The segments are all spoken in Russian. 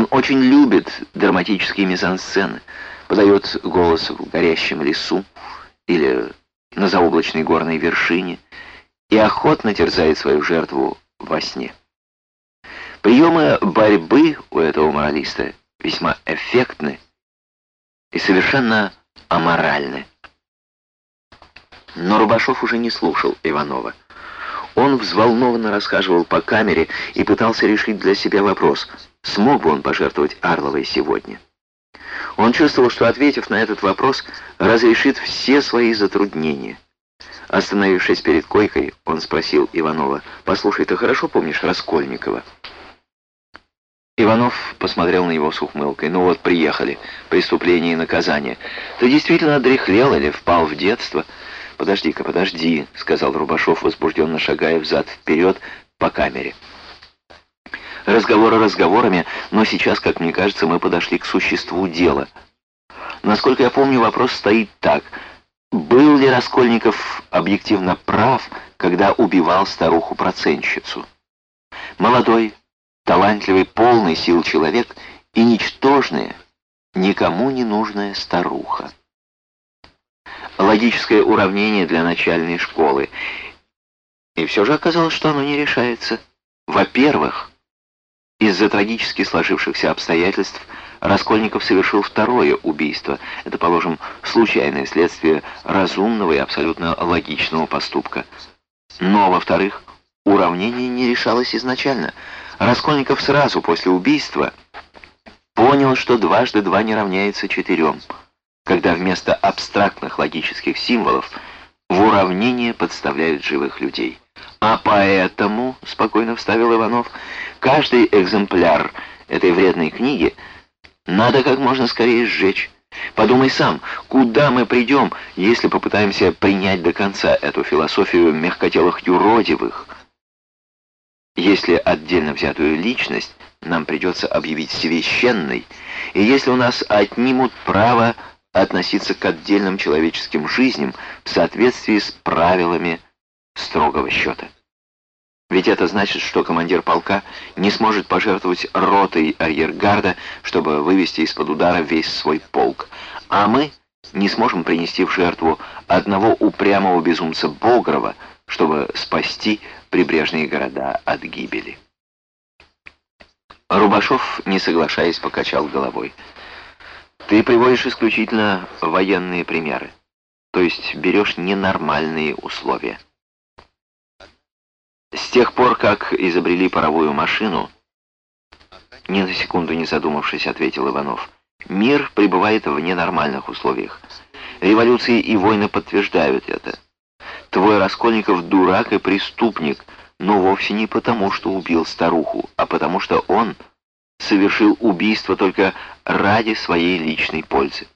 Он очень любит драматические мизансцены, подает голос в горящем лесу или на заоблачной горной вершине и охотно терзает свою жертву во сне. Приемы борьбы у этого моралиста весьма эффектны и совершенно аморальны. Но Рубашов уже не слушал Иванова. Он взволнованно расхаживал по камере и пытался решить для себя вопрос, смог бы он пожертвовать Арловой сегодня. Он чувствовал, что, ответив на этот вопрос, разрешит все свои затруднения. Остановившись перед койкой, он спросил Иванова, «Послушай, ты хорошо помнишь Раскольникова?» Иванов посмотрел на него с ухмылкой. «Ну вот, приехали. Преступление и наказание. Ты действительно одряхлел или впал в детство?» «Подожди-ка, подожди», — сказал Рубашов, возбужденно шагая взад-вперед по камере. Разговоры разговорами, но сейчас, как мне кажется, мы подошли к существу дела. Насколько я помню, вопрос стоит так. Был ли Раскольников объективно прав, когда убивал старуху-процентщицу? Молодой, талантливый, полный сил человек и ничтожная, никому не нужная старуха. Логическое уравнение для начальной школы. И все же оказалось, что оно не решается. Во-первых, из-за трагически сложившихся обстоятельств Раскольников совершил второе убийство. Это, положим, случайное следствие разумного и абсолютно логичного поступка. Но, во-вторых, уравнение не решалось изначально – Раскольников сразу после убийства понял, что дважды два не равняется четырем, когда вместо абстрактных логических символов в уравнение подставляют живых людей. А поэтому, спокойно вставил Иванов, каждый экземпляр этой вредной книги надо как можно скорее сжечь. Подумай сам, куда мы придем, если попытаемся принять до конца эту философию мягкотелых юродивых, если отдельно взятую личность нам придется объявить священной, и если у нас отнимут право относиться к отдельным человеческим жизням в соответствии с правилами строгого счета. Ведь это значит, что командир полка не сможет пожертвовать ротой арьергарда, чтобы вывести из-под удара весь свой полк, а мы не сможем принести в жертву одного упрямого безумца Богрова, чтобы спасти прибрежные города от гибели. Рубашов, не соглашаясь, покачал головой. Ты приводишь исключительно военные примеры, то есть берешь ненормальные условия. С тех пор, как изобрели паровую машину, ни на секунду не задумавшись, ответил Иванов, мир пребывает в ненормальных условиях. Революции и войны подтверждают это. Твой Раскольников дурак и преступник, но вовсе не потому, что убил старуху, а потому что он совершил убийство только ради своей личной пользы.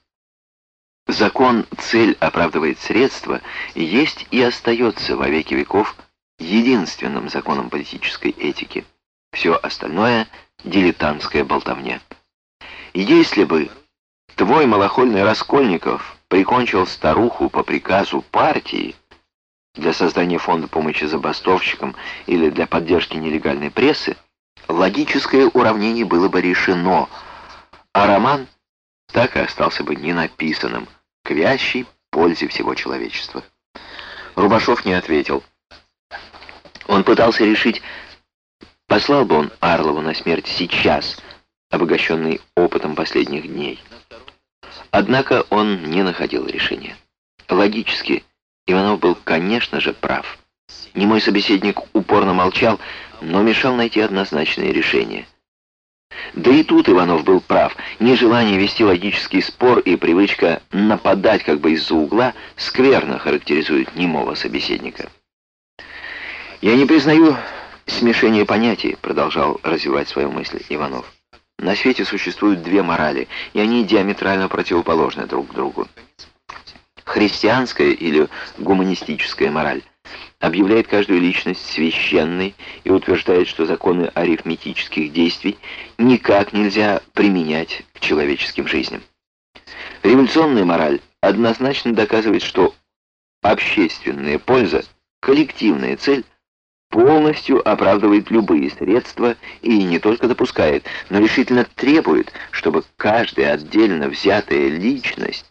Закон «цель оправдывает средства» есть и остается во веки веков единственным законом политической этики. Все остальное — дилетантская болтовня. Если бы твой малохольный Раскольников прикончил старуху по приказу партии, для создания фонда помощи забастовщикам или для поддержки нелегальной прессы, логическое уравнение было бы решено, а роман так и остался бы ненаписанным, к вящей пользе всего человечества. Рубашов не ответил. Он пытался решить, послал бы он Арлову на смерть сейчас, обогащенный опытом последних дней. Однако он не находил решения. Логически, Иванов был, конечно же, прав. Не мой собеседник упорно молчал, но мешал найти однозначное решение. Да и тут Иванов был прав. Нежелание вести логический спор и привычка нападать как бы из-за угла скверно характеризуют немого собеседника. «Я не признаю смешение понятий», — продолжал развивать свою мысль Иванов. «На свете существуют две морали, и они диаметрально противоположны друг другу христианская или гуманистическая мораль объявляет каждую личность священной и утверждает, что законы арифметических действий никак нельзя применять к человеческим жизням. Революционная мораль однозначно доказывает, что общественная польза, коллективная цель полностью оправдывает любые средства и не только допускает, но решительно требует, чтобы каждая отдельно взятая личность